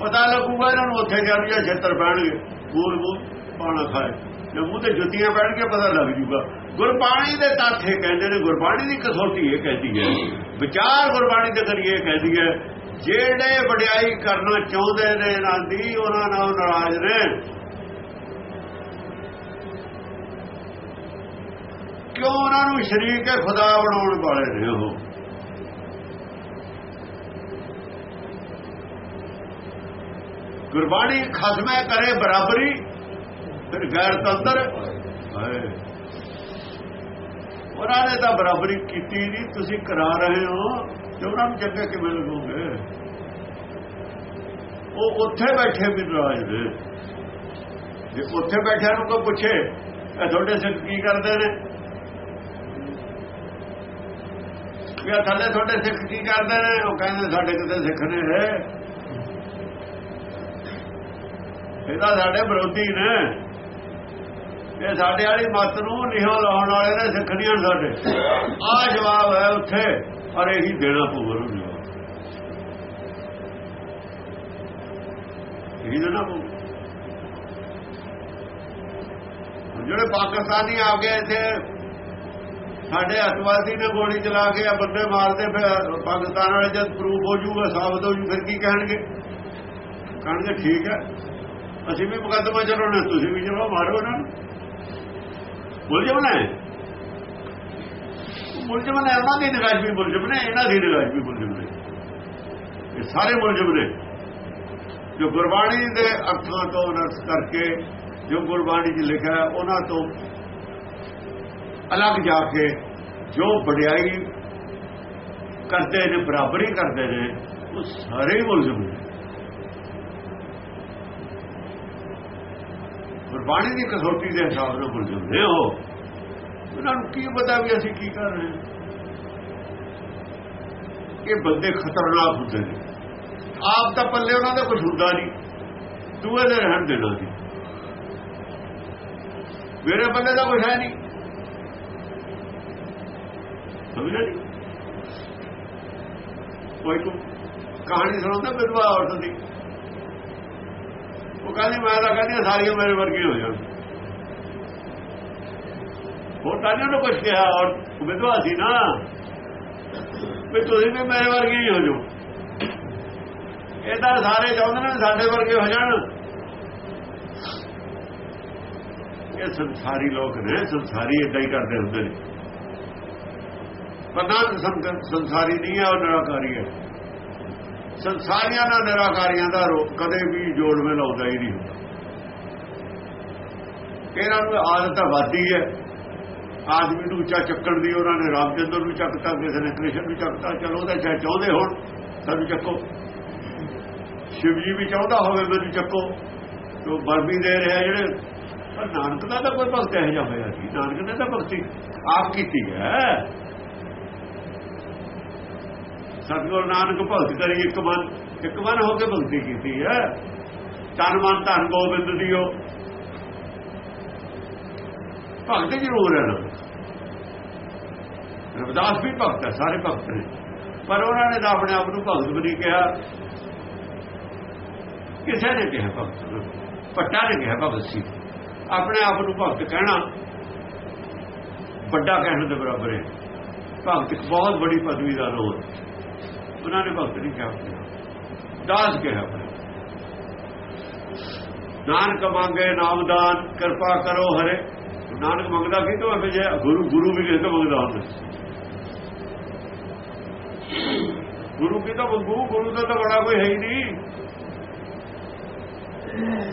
ਪਤਾ ਲੱਗੂਗਾ ਇਹਨਾਂ ਨੂੰ ਉੱਥੇ ਜਾ ਕੇ ਛੇਤਰ ਪੈਣਗੇ ਬੂਲ ਬੂਲ ਪਾਣਾ ਖਾਏ। ਜੇ ਮੂੰਹ ਤੇ ਜੁੱਤੀਆਂ ਪੈਣਗੇ ਪਤਾ ਲੱਗ ਜੂਗਾ। ਗੁਰਬਾਣੀ ਦੇ ਤਾਥੇ ਕਹਿੰਦੇ ਨੇ, ਗੁਰਬਾਣੀ ਦੀ ਕਸੌਟੀ ਇਹ ਕਹਿੰਦੀ ਹੈ, ਵਿਚਾਰ ਗੁਰਬਾਣੀ ਦੇ ਕਰੀਏ ਕਹਿੰਦੀ ਹੈ, ਜਿਹੜੇ ਵਡਿਆਈ ਕਰਨਾ ਚਾਹੁੰਦੇ ਨੇ ਇਹਨਾਂ ਦੀ ਉਹਨਾਂ ਨਾਲ ਨਾਰਾਜ਼ ਨੇ। ਕਿਉਂ ਉਹਨਾਂ ਨੂੰ ਸ਼ਰੀਕ ਕੇ ਖੁਦਾ ਬਣਾਉਣ ਵਾਲੇ ਨੇ ਉਹ। ਗੁਰਬਾਣੀ ਖਸਮੇ ਕਰੇ ਬਰਾਬਰੀ, ਫਿਰ ਗੈਰ ਤੰਤਰ ਉਹਨਾਂ ਨੇ ਤਾਂ ਬਰਾਬਰੀ ਕੀਤੀ ਨਹੀਂ, ਤੁਸੀਂ ਕਰਾ ਰਹੇ ਹੋ, ਤੇ ਉਹਨਾਂ ਨੂੰ ਚੰਗੇ ਕਿਵੇਂ ਲੱਗੋਗੇ? ਉਹ ਉੱਥੇ ਬੈਠੇ ਵੀ ਨਾਰਾਜ਼ ਨੇ। ਜੇ ਉੱਥੇ ਬੈਠਿਆਂ ਨੂੰ ਕੋਈ ਪੁੱਛੇ, ਇਹ ਤੁਹਾਡੇ ਸਿੱਖ ਕੀ ਕਰਦੇ ਨੇ? ਵੀ ਥੱਲੇ ਤੁਹਾਡੇ ਸਿੱਖ ਕੀ ਕਰਦੇ ਨੇ? ਉਹ ਕਹਿੰਦੇ, ਸਾਡੇ ਕਿਤੇ ਸਿੱਖ ਨੇ ਹੈ ਇਹਦਾ ਸਾਡੇ ਵਿਰੋਧੀ ਨੇ। ਇਹ ਸਾਡੇ ਵਾਲੀ ਮਤ ਨੂੰ ਨਿਹਾਂ ਲਾਉਣ ਵਾਲੇ ਨੇ, ਸਿੱਖ ਸਿੱਖਣੀਆਂ ਸਾਡੇ। ਆ ਜਵਾਬ ਹੈ ਉੱਥੇ, ਪਰ ਇਹੀ ਦੇਣਾ ਪਊਗਾ ਨੂੰ ਇਹੀ ਦੇਣਾ ਪਊ। ਜਿਹੜੇ ਪਾਕਿਸਤਾਨੀ ਆ ਗਏ ਇੱਥੇ ਸਾਡੇ ਅਤਵਾਦੀ ਨੇ ਗੋਲੀ ਚਲਾ ਕੇ ਆ ਬੰਦੇ ਮਾਰਦੇ, ਫਿਰ ਪਾਕਿਸਤਾਨ ਵਾਲੇ ਜਦ ਪ੍ਰੂਫ ਹੋ ਜੂਗਾ ਸਾਬਤ ਹੋ ਜੂ, ਫਿਰ ਕੀ ਕਹਿਣਗੇ? ਕਹਿਣਗੇ, ਠੀਕ ਹੈ। ਅਸੀਂ ਵੀ ਮੁਕੱਦਮਾ ਚਲਾਉਣਾ, ਤੁਸੀਂ ਵੀ ਚਲੋ ਮਾਰੋ ਉਹਨਾਂ ਮੁਲਜ਼ਮ ਨੇ। ਮੁਲਜ਼ਮ ਨੇ, ਉਹਨਾਂ ਦੀ ਨਿਗਾਹ ਵੀ ਮੁਲਜ਼ਮ ਨੇ, ਇਹਨਾਂ ਦੀ ਨਿਗਾਹ ਵੀ ਮੁਲਜ਼ਮ ਨੇ। ਇਹ ਸਾਰੇ ਮੁਲਜ਼ਮ ਨੇ। ਜੋ ਗੁਰਬਾਣੀ ਦੇ ਅਰਥਾਂ ਤੋਂ ਨਰਸ ਕਰਕੇ, ਜੋ ਗੁਰਬਾਣੀ 'ਚ ਲਿਖਿਆ, ਉਹਨਾਂ ਤੋਂ ਅਲੱਗ ਜਾ ਕੇ ਜੋ ਵਡਿਆਈ ਕਰਦੇ ਨੇ, ਬਰਾਬਰੀ ਕਰਦੇ ਨੇ, ਉਹ ਸਾਰੇ ਹੀ ਮੁਲਜ਼ਮ ਨੇ। ਗੁਰਬਾਣੀ ਦੀ ਕਸੌਟੀ ਦੇ ਹਿਸਾਬ ਨਾਲ ਮੁਲਜ਼ਮ ਨੇ ਉਹ। ਉਹਨਾਂ ਨੂੰ ਕੀ ਪਤਾ ਵੀ ਅਸੀਂ ਕੀ ਕਰ ਰਹੇ ਹਾਂ? ਇਹ ਬੰਦੇ ਖਤਰਨਾਕ ਹੁੰਦੇ ਨੇ। ਆਪ ਤਾਂ ਪੱਲੇ ਉਹਨਾਂ ਦਾ ਕੁਝ ਹੁੰਦਾ ਨਹੀਂ। ਦੂਏ ਦੇ ਰਹਿਣ ਦੇਣਾ ਸੀ ਮੇਰੇ ਪੱਲੇ ਦਾ ਕੁਝ ਹੈ ਨਹੀਂ। ਸਮਝਿਆ ਨਹੀਂ ਕੋਈ ਕਹਾਣੀ ਸੁਣਾਉਂਦਾ ਵਿਧਵਾ ਔਰਤ ਦੀ। ਉਹ ਕਹਿੰਦੀ, ਮੈਂ ਤਾਂ ਕਹਿੰਦੀ ਸਾਰੀਆਂ ਮੇਰੇ ਵਰਗੀ ਹੋ ਜਾਣ। ਹੋਰ ਤਾਂ ਨਹੀਂ ਉਹਨੂੰ ਕੁਝ ਕਿਹਾ ਔਰ ਵਿਧਵਾ ਸੀ ਨਾ। ਵੀ ਤੁਸੀਂ ਵੀ ਮੇਰੇ ਵਰਗੇ ਹੀ ਹੋ ਜਾਓ। ਇਹ ਤਾਂ ਸਾਰੇ ਚਾਹੁੰਦੇ ਨੇ ਸਾਡੇ ਵਰਗੇ ਹੋ ਜਾਣ। ਇਹ ਸੰਸਾਰੀ ਲੋਕ ਨੇ, ਸੰਸਾਰੀ ਇਦਾਂ ਹੀ ਕਰਦੇ ਹੁੰਦੇ ਨੇ। ਪਤਾ ਸੰਸਾਰੀ ਨਹੀਂ ਹੈ ਉਹ ਨਿਰਾਕਾਰੀ ਹੈ ਸੰਸਾਰੀਆਂ ਨਾਲ ਨਿਰਾਕਾਰੀਆਂ ਦਾ ਕਦੇ ਵੀ ਜੋੜ ਮੇ ਲਾਉਂਦਾ ਹੀ ਨਹੀਂ ਇਹਨਾਂ ਨੂੰ ਆਦਤ ਵਾਦੀ ਹੈ। ਆਦਮੀ ਨੂੰ ਉੱਚਾ ਚੱਕਣ ਦੀ, ਉਹਨਾਂ ਨੇ ਰਾਮਚੰਦਰ ਨੂੰ ਚੱਕਤਾ, ਕਿਸੇ ਨੇ ਕ੍ਰਿਸ਼ਨ ਨੂੰ ਚੱਕਤਾ, ਚਲੋ ਉਹਦਾ ਚਾਹ ਚਾਹੁੰਦੇ ਹੋਣ, ਸਾਨੂੰ ਚੱਕੋ। ਸ਼ਿਵ ਜੀ ਵੀ ਚਾਹੁੰਦਾ ਹੋਵੇ, ਮੈਨੂੰ ਚੱਕੋ। ਤੋ ਬਰਬੀ ਦੇ ਰਿਹਾ ਜਿਹੜੇ, ਪਰ ਨਾਨਕ ਦਾ ਤਾਂ ਕੋਈ ਭਗਤ ਇਹੋ ਜਿਹਾ ਹੋਇਆ ਸੀ ਨਾਨਕ ਨੇ ਤਾਂ ਭਗਤੀ ਆਪ ਕੀਤੀ ਹੈ। ਸਤਿਗੁਰੂ ਨਾਨਕ ਭਗਤ ਕਰੀ ਇੱਕ ਮਨ ਇੱਕ ਮਨ ਹੋ ਕੇ ਭਗਤੀ ਕੀਤੀ ਹੈ। ਤਨ ਮਨ ਧਨ ਗੋਬਿੰਦ ਦਿਓ ਭਗਤ ਜ਼ਰੂਰ ਹੈ ਨਾ। ਰਵਿਦਾਸ ਵੀ ਭਗਤ ਹੈ, ਸਾਰੇ ਭਗਤ ਨੇ। ਪਰ ਉਹਨਾਂ ਨੇ ਤਾਂ ਆਪਣੇ ਆਪ ਨੂੰ ਭਗਤ ਵੀ ਨਹੀਂ ਕਿਹਾ। ਕਿਸੇ ਨੇ ਕਿਹਾ ਭਗਤ ਪੱਟਾ ਨੇ ਕਿਹਾ ਭਗਤ ਸੀ। ਆਪਣੇ ਆਪ ਨੂੰ ਭਗਤ ਕਹਿਣਾ ਵੱਡਾ ਕਹਿਣ ਦੇ ਬਰਾਬਰ ਹੈ। ਭਗਤ ਇੱਕ ਬਹੁਤ ਬੜੀ ਪਦਵੀ ਦਾ ਨਾਮ ਉਹਨਾਂ ਨੇ ਭਗਤ ਨਹੀਂ ਕਿਹਾ। ਦਾਸ ਕਿਹਾ ਆਪਣੇ ਨਾਨਕ ਮੰਗੇ ਨਾਮਦਾਨ ਕਿਰਪਾ ਕਰੋ ਹਰੇ। ਨਾਨਕ ਮੰਗਦਾ ਕਿ ਤੋਂ? ਜੇ ਗੁਰੂ ਗੁਰੂ ਵੀ ਕਿਸੇ ਤੋਂ ਮੰਗਦਾ ਹੁੰਦਾ। ਗੁਰੂ ਕੀ ਤਾਂ ਮੰਗੂ? ਗੁਰੂ ਦਾ ਤਾਂ ਬੜਾ ਕੋਈ ਹੈ ਹੀ ਨਹੀਂ।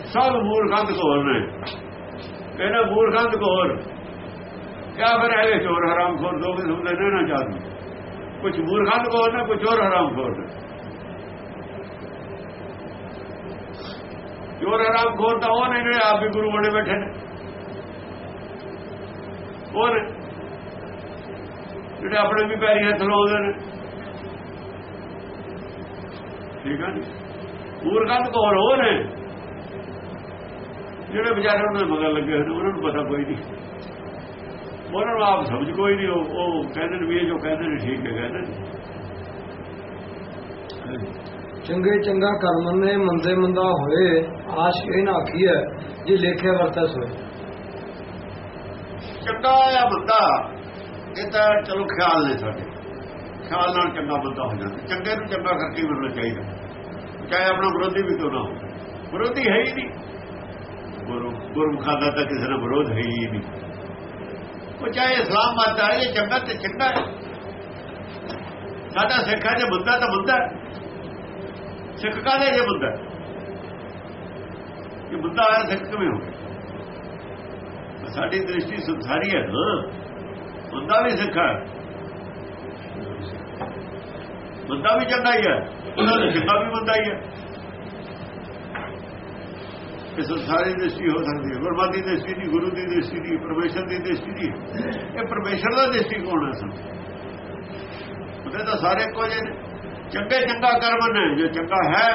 ਸਭ ਮੂਰਖੰਦ ਕੋਲ ਨੇ। ਇਹਨਾਂ ਮੂਰਖੰਦ ਕੋਲ ਕਿਆ ਫਿਰ ਇਹ ਚੋਰ ਹਰਾਮ ਖੋਰ ਦੋਗੇ ਸੁਣਦੇ ਨੇ ਨਾ ਜਾਦੂ ਕੁਝ ਮੂਰਖੰਦ ਕੋਲ ਨੇ ਕੁਝ ਹੋਰ ਹਰਾਮ ਖੋਰ ਨੇ ਚੋਰ ਹਰਾਮ ਖੋਰ ਤਾਂ ਉਹ ਨੇ ਜਿਹੜੇ ਆਪ ਵੀ ਗੁਰੂ ਬਣੇ ਬੈਠੇ ਨੇ। ਹੋਰ ਜਿਹੜੇ ਆਪਣੇ ਵੀ ਪੈਰੀ ਹੱਥ ਲਾਉਂਦੇ ਨੇ। ਠੀਕ ਹੈ ਜੀ? ਮੂਰਖੰਦ ਕੋਲ ਉਹ ਨੇ। ਜਿਹੜੇ ਵਿਚਾਰੇ ਉਹਨਾਂ ਦੇ ਮਗਰ ਲੱਗੇ ਹੋਏ ਨੇ, ਉਹਨਾਂ ਨੂੰ ਪਤਾ ਕੋਈ ਨਹੀਂ। ਉਹਨਾਂ ਨੂੰ ਆਪ ਸਮਝ ਕੋਈ ਨਹੀਂ ਉਹ ਕਹਿੰਦੇ ਨੇ ਵੀ ਜੋ ਕਹਿੰਦੇ ਨੇ ਠੀਕ ਹੈ ਕਹਿੰਦੇ ਨੇ। ਚੰਗੇ ਚੰਗਾ ਕਰਮ ਨੇ ਮੰਦੇ ਮੰਦਾ ਹੋਏ ਆਸ਼ ਇਹ ਨਾ ਆਖੀਐ ਜੇ ਲੇਖੇ ਵਰਤੈ ਸੋਏ। ਚੰਗਾ ਆ ਬੰਦਾ ਇਹ ਤਾਂ ਚਲੋ ਖਿਆਲ ਨੇ ਸਾਡੇ। ਖਿਆਲ ਨਾਲ ਚੰਗਾ ਬੰਦਾ ਹੋ ਜਾਂਦਾ। ਚੰਗੇ ਨੂੰ ਚੰਗਾ ਕਰਕੇ ਮਿਲਣਾ ਚਾਹੀਦਾ। ਚਾਹੇ ਆਪਣਾ ਵਿਰੋਧੀ ਵੀ ਕਿਉਂ ਨਾ ਵਿਰੋਧੀ ਹੈ ਹੀ ਨਹੀਂ। ਗੁਰੂ ਗੁਰਮੁਖਾਂ ਦਾ ਤਾਂ ਕਿਸੇ ਨਾਲ ਵਿਰੋਧ ਹੈ ਹੀ ਨਹੀਂ। ਉਹ ਚਾਹੇ ਇਸਲਾਮ ਮੰਨਦਾ ਹੈ, ਇਹ ਚੰਗਾ ਤੇ ਚੰਗਾ ਹੈ। ਸਾਡਾ ਸਿੱਖਾਂ ਜੇ ਬੰਦਾ ਤਾਂ ਬੰਦਾ ਸਿੱਖ ਕਾਹਦੇ ਜੇ ਬੰਦਾ ਹੈ? ਬੰਦਾ ਹੈ ਸਿੱਖ ਕਿਵੇਂ ਹੋ ਸਾਡੀ ਦ੍ਰਿਸ਼ਟੀ ਸੰਸਾਰੀ ਹੈ ਬੰਦਾ ਵੀ ਸਿੱਖ ਹੈ। ਬੰਦਾ ਵੀ ਚੰਗਾ ਹੀ ਹੈ। ਉਹਨਾਂ ਦਾ ਚੰਗਾ ਵੀ ਬੰਦਾ ਹੀ ਹੈ। ਇਹ ਸੰਸਾਰੀ ਦ੍ਰਿਸ਼ਟੀ ਹੋ ਸਕਦੀ ਹੈ। ਗੁਰਮਤਿ ਦੀ ਦ੍ਰਿਸ਼ਟੀ ਦੀ ਗੁਰੂ ਦੀ ਦ੍ਰਿਸ਼ਟੀ ਦੀ ਪਰਮੇਸ਼ਰ ਦੀ ਦ੍ਰਿਸ਼ਟੀ ਦੀ ਇਹ ਪਰਮੇਸ਼ਰ ਦਾ ਦ੍ਰਿਸ਼ਟੀ ਕੋਣ ਹੈ ਸਭ ਉਹਦੇ ਤਾਂ ਸਾਰੇ ਨੇ। ਚੰਗੇ ਚੰਗਾ ਕਰਮ ਨੇ। ਜੋ ਚੰਗਾ ਹੈ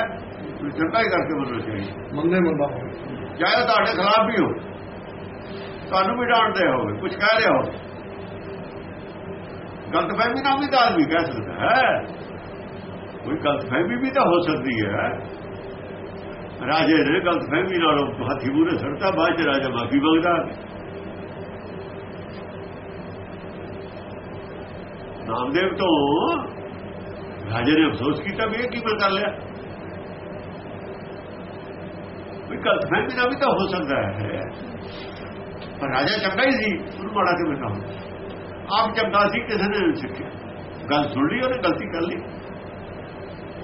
ਚੰਗਾ ਹੀ ਕਰਕੇ ਮੰਨਣਾ ਚਾਹੀਦਾ। ਹੋਏ ਚਾਹੇ ਉਹ ਤੁਹਾਡੇ ਖਿਲਾਫ ਵੀ ਹੋ ਤੁਹਾਨੂੰ ਵੀ ਡਾਂਟਦੇ ਹੋਵੇ ਕੁਝ ਕਹਿ ਰਿਹਾ ਹੋ ਗਲਤਫਹਿਮੀ ਨਾਲ ਵੀ ਤਾਂ ਆਦਮੀ ਕਹਿ ਸਕਦਾ ਹੈ। ਕੋਈ ਗਲਤਫਹਿਮੀ ਵੀ ਤਾਂ ਹੋ ਸਕਦੀ ਹੈ। ਰਾਜੇ ਨੇ ਗਲਤਫਹਿਮੀ ਨਾਲ ਉਹ ਹਾਥੀ ਮੂਰੇ ਸੜਤਾ ਬਾਅਦ ਚ ਰਾਜਾ ਮਾਫੀ ਮੰਗਦਾ ਨਾਮਦੇਵ ਤੋਂ ਰਾਜੇ ਨੇ ਅਫਸੋਸ ਕੀਤਾ ਵੀ ਇਹ ਕੀ ਮੈਂ ਕਰ ਲਿਆ ਵੀ ਗਲਤਫਹਿਮੀ ਨਾਲ ਵੀ ਤਾਂ ਹੋ ਸਕਦਾ ਹੈ ਪਰ ਰਾਜਾ ਚੰਗਾ ਹੀ ਸੀ ਉਹਨੂੰ ਮਾੜਾ ਕਿਵੇਂ ਕਹਾਂ ਆਪ ਚੰਗਾ ਸੀ ਕਿਸੇ ਨੇ ਨਹੀਂ ਸਿੱਖਿਆ ਗੱਲ ਸੁਣ ਲਈ ਉਹਨੇ ਗਲਤੀ ਕਰ ਲਈ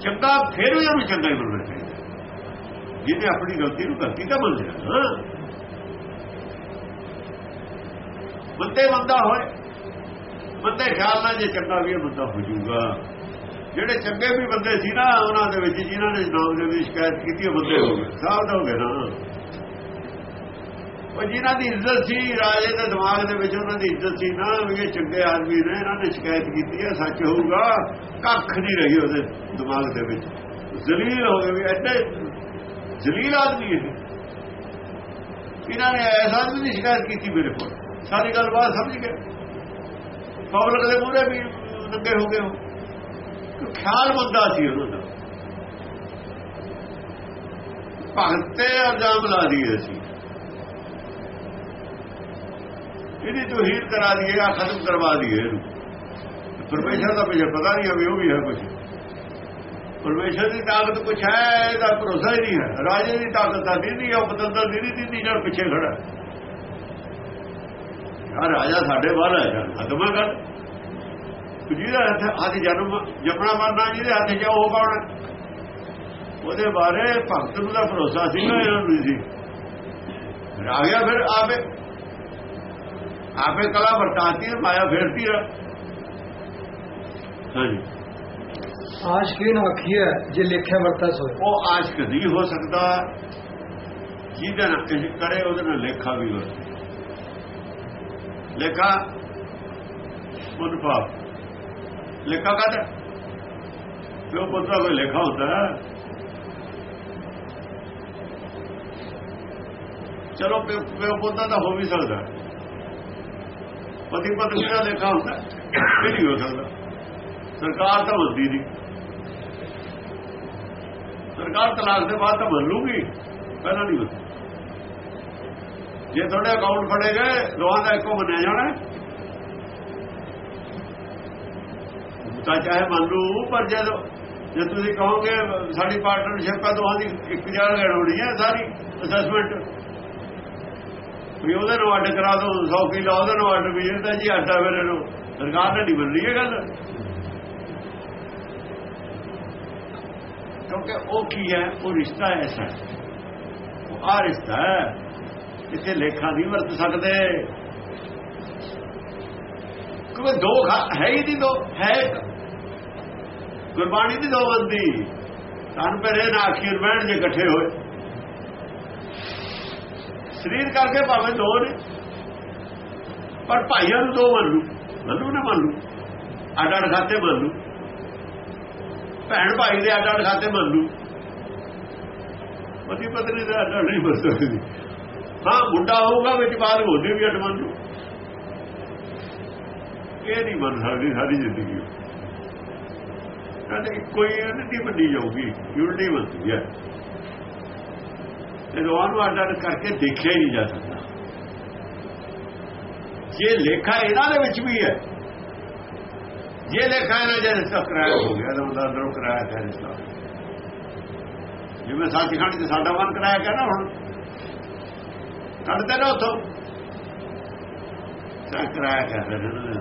ਚੰਗਾ ਫਿਰ ਵੀ ਉਹਨੂੰ ਚੰਗਾ ਹੀ ਮੰਨਣਾ ਚਾਹੀਦਾ ਜਿਹਨੇ ਆਪਣੀ ਗਲਤੀ ਨੂੰ ਗਲਤੀ ਤਾਂ ਮੰਨ ਲਿਆ ਬੰਦੇ ਬੰਦਾ ਹੋਏ, ਬੰਦੇ ਖਿਆਲ ਨਾਲ ਜੇ ਚੰਗਾ ਵੀ ਇਹ ਬੰਦਾ ਹੋ ਜਾਊਗਾ। ਜਿਹੜੇ ਚੰਗੇ ਵੀ ਬੰਦੇ ਸੀ ਨਾ, ਉਹਨਾਂ ਦੇ ਵਿੱਚ ਜਿਨ੍ਹਾਂ ਨੇ ਨਾਮ ਦੇ ਵਿੱਚ ਸ਼ਿਕਾਇਤ ਕੀਤੀ, ਉਹ ਬੰਦੇ ਹੋ ਗਏ, ਸਾਧ ਹੋ ਗਏ ਨਾ। ਉਹ ਜਿਨ੍ਹਾਂ ਦੀ ਇੱਜ਼ਤ ਸੀ, ਰਾਜੇ ਦੇ ਦਿਮਾਗ ਦੇ ਵਿੱਚ ਉਹਨਾਂ ਦੀ ਇੱਜ਼ਤ ਸੀ ਨਾ, ਵੀ ਇਹ ਚੰਗੇ ਆਦਮੀ ਨੇ, ਇਹਨਾਂ ਨੇ ਸ਼ਿਕਾਇਤ ਕੀਤੀ ਹੈ, ਸੱਚ ਹੋਊਗਾ। ਕੱਖ ਨਹੀਂ ਰਹੀ ਉਹਦੇ ਦਿਮਾਗ ਦੇ ਵਿੱਚ। ਜ਼ਲੀਲ ਹੋ ਗਏ ਵੀ ਐਡੇ ਜ਼ਲੀਲ ਆਦਮੀ ਹੈ ਇਹਨਾਂ ਨੇ ਐਸਾ ਆਦਮੀ ਦੀ ਸ਼ਿਕਾਇਤ ਕੀਤੀ ਮੇਰੇ ਕੋਲ। ਸਾਰੀ ਗੱਲਬਾਤ ਸਮਝ ਗਏ। ਪਬਲਿਕ ਦੇ ਮੂਹਰੇ ਵੀ ਲੱਗੇ ਹੋ ਗਏ ਹੋ। ਖਿਆਲ ਬੰਦਾ ਸੀ ਉਹਨਾਂ ਦਾ ਭਗਤੇ ਅਰਜਾਮ ਲਾ ਦਈਏ ਸੀ ਇਹਦੀ ਜੋ ਤੋਹੀਰ ਕਰਾ ਦਈਏ ਆ ਖਤਮ ਕਰਵਾ ਦਈਏ ਇਹਨੂੰ। ਪਰਮੇਸ਼ਰ ਦਾ ਮੈਨੂੰ ਪਤਾ ਨਹੀਂ ਅਵੇ ਉਹ ਵੀ ਹੈ ਕੁਝ ਪਰਮੇਸ਼ਰ ਦੀ ਤਾਕਤ ਕੁਝ ਹੈ, ਇਹਦਾ ਭਰੋਸਾ ਹੀ ਨਹੀਂ ਹੈ। ਰਾਜੇ ਦੀ ਤਾਕਤ ਤਾਂ ਨਹੀਂ, ਉਹ ਬਦਲਦਾ ਨਹੀਂ ਦੀ ਨਾਲ ਪਿੱਛੇ ਖੜਾ ਆ ਰਾਜਾ ਸਾਡੇ ਵੱਲ ਹੈ ਖਤਮਾ ਕਰ ਜਿਹਦਾ ਹੱਥ ਹੱਥ ਜਨਮ ਜਪਣਾ ਮਰਨਾ ਜਿਹਦੇ ਹੱਥ 'ਚ ਉਹ ਕੌਣ ਉਹਦੇ ਬਾਰੇ ਭਗਤ ਨੂੰ ਦਾ ਭਰੋਸਾ ਸੀਗਾ ਇਹਨਾਂ ਨੂੰ ਸੀ। ਆ ਗਿਆ ਫਿਰ ਆਪੇ ਆਪੇ ਕਲਾ ਵਰਤਾਤੀ ਹੈ, ਮਾਇਆ ਫੇਰਤੀ ਆ ਹਾਂਜੀ। ਆਸ਼ਕੀਨ ਆਖੀਐ ਜੇ ਲੇਖਿਆ ਵਰਤੈ ਸੋਏ ਉਹ ਆਸ਼ਕ ਨਹੀਂ ਹੋ ਸਕਦਾ ਜਿਹਦੇ ਨਾਲ ਕਿਸੇ ਕਰੇ ਉਹਦੇ ਨਾਲ ਲੇਖਾ ਵੀ ਹੋ ਲੇਖਾ ਮਨ ਪਾਪ ਲੇਖਾ ਕਹਦਾ ਜੋ ਪੁੱਤਰਾ ਕੋਈ ਲੇਖਾ ਹੁੰਦਾ ਹੈ ਚਲੋ ਪਿਓ ਪਿਓ ਪੁੱਤਾਂ ਦਾ ਹੋ ਵੀ ਸਕਦਾ ਪਤੀ ਪਤਨੀ ਦਾ ਲੇਖਾ ਹੁੰਦਾ ਇਹ ਨਹੀਂ ਹੋ ਸਕਦਾ ਸਰਕਾਰ ਤਾਂ ਹੁੰਦੀ ਨਹੀਂ ਸਰਕਾਰ ਤਲਾਕ ਦੇ ਬਾਅਦ ਤਾਂ ਮੰਨ ਲੂਗੀ ਪਹਿਲਾਂ ਨਹੀਂ ਹੁੰਦੀ ਜੇ ਤੁਹਾਡੇ ਅਕਾਊਂਟ ਫੜੇ ਗਏ, ਦੋਹਾਂ ਦਾ ਇੱਕੋ ਮੰਨਿਆ ਜਾਣਾ ਤਾਂ ਚਾਹੇ ਮੰਨ ਲੂ ਪਰ ਜਦੋਂ ਜੇ ਤੁਸੀਂ ਕਹੋਗੇ, ਸਾਡੀ ਪਾਰਟਨਰਸ਼ਿਪ ਹੈ ਦੋਹਾਂ ਦੀ ਇੱਕ ਜਗ੍ਹਾ ਲੜਾਉਣੀ ਹੈ, ਸਾਰੀ ਅਸੈਸਮੈਂਟ ਵੀ ਉਹਦੇ ਨੂੰ ਅੱਡ ਕਰਾ ਦੋ 100 ਕਿਲੋ ਉਹਦੇ ਨੂੰ ਅੱਡ ਵੀ ਤਾਂ ਜੀ ਅੱਡਾ ਫਿਰ ਨੂੰ ਸਰਕਾਰ ਨੇ ਨਹੀਂ ਮੰਨ ਇਹ ਗੱਲ। ਕਿਉਂਕਿ ਉਹ ਕੀ ਹੈ? ਉਹ ਰਿਸ਼ਤਾ ਐਸਾ ਹੈ। ਉਹ ਆ ਰਿਸ਼ਤਾ ਹੈ, ਜਿੱਥੇ ਲੇਖਾ ਨਹੀਂ ਵਰਤ ਸਕਦੇ। ਕਿਉਂਕਿ ਦੋ ਖਾ- ਹੈ ਹੀ ਨਹੀਂ ਦੋ, ਹੈ ਗੁਰਬਾਣੀ ਦੀ ਦੋ ਬੰਦੀ। ਤਨ ਪਰੇ ਨਾ ਅਖੀਰ ਬਹਿਣ ਜੇ ਇਕੱਠੇ ਹੋਏ। ਸਰੀਰ ਕਰਕੇ ਭਾਵੇਂ ਦੋ ਨੇ, ਪਰ ਭਾਈਆਂ ਨੂੰ ਦੋ ਮੰਨ ਲੂ ਮੰਨੂ ਨਾ ਮੰਨ ਲੂ ਅੱਡ ਅੱਡ ਖਾਤੇ ਮੰਨ ਲੂ ਭੈਣ ਭਾਈ ਦੇ ਅੱਡ ਅੱਡ ਖਾਤੇ ਮੰਨ। ਲੂ ਪਤੀ ਪਤਨੀ ਦਾ ਅੱਡ ਅੱਡ ਨਹੀਂ ਮੰਨ ਸਕਦੀ। ਹਾਂ, ਮੁੰਡਾ ਹੋਊਗਾ, ਵਿੱਚ ਬਾਅਦ ਹੋਦੇ ਵੀ ਅੱਡ ਮੰਨ। ਲੂ ਇਹ ਨਹੀਂ ਮੰਨ ਸਕਦੀ ਸਾਰੀ ਜ਼ਿੰਦਗੀ ਕਹਿੰਦੇ ਕੋਈ ਯੂਨਿਟੀ ਬੰਦੀ ਜਾਊਗੀ ਯੂਨਿਟੀ ਬਣਦੀ ਹੈ। ਤੇ ਦੋਵਾਂ ਨੂੰ ਅੱਡ ਅੱਡ ਕਰਕੇ ਦੇਖਿਆ ਹੀ ਨਹੀਂ ਜਾ ਸਕਦਾ। ਜੇ ਲੇਖਾ ਇਹਨਾਂ ਦੇ ਵਿੱਚ ਵੀ ਹੈ ਜੇ ਲੇਖਾ ਇਹਨਾਂ ਜੇ ਰਿਸ਼ਤਾ ਕਰਾਇਆ ਹੋ ਗਿਆ ਤਾਂ ਉਹਦਾ ਅੰਦਰੋਂ ਕਰਾਇਆ ਗਿਆ ਰਿਸ਼ਤਾ ਜਿਵੇਂ ਸੱਚਖੰਡ ਚ ਸਾਡਾ ਮਨ ਕਰਾਇਆ ਗਿਆ ਨਾ ਹੁਣ ਕੱਢਦੇ ਨਾ ਉਥੋਂ ਤਾਂ ਕਰਾਇਆ ਇਹਨਾਂ ਨੇ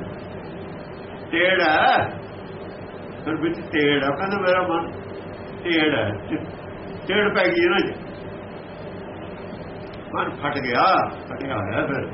ਤੇੜ ਹੈ ਫਿਰ ਵਿੱਚ ਤੇੜ ਆ ਕਹਿੰਦਾ ਮੇਰਾ ਮਨ ਤੇੜ ਹੈ ਤੇੜ ਪੈ ਗਈ ਨਾ ਜੀ ਮਨ ਫਟ ਗਿਆ ਫਟਿਆ ਹੋਇਆ ਫਿਰ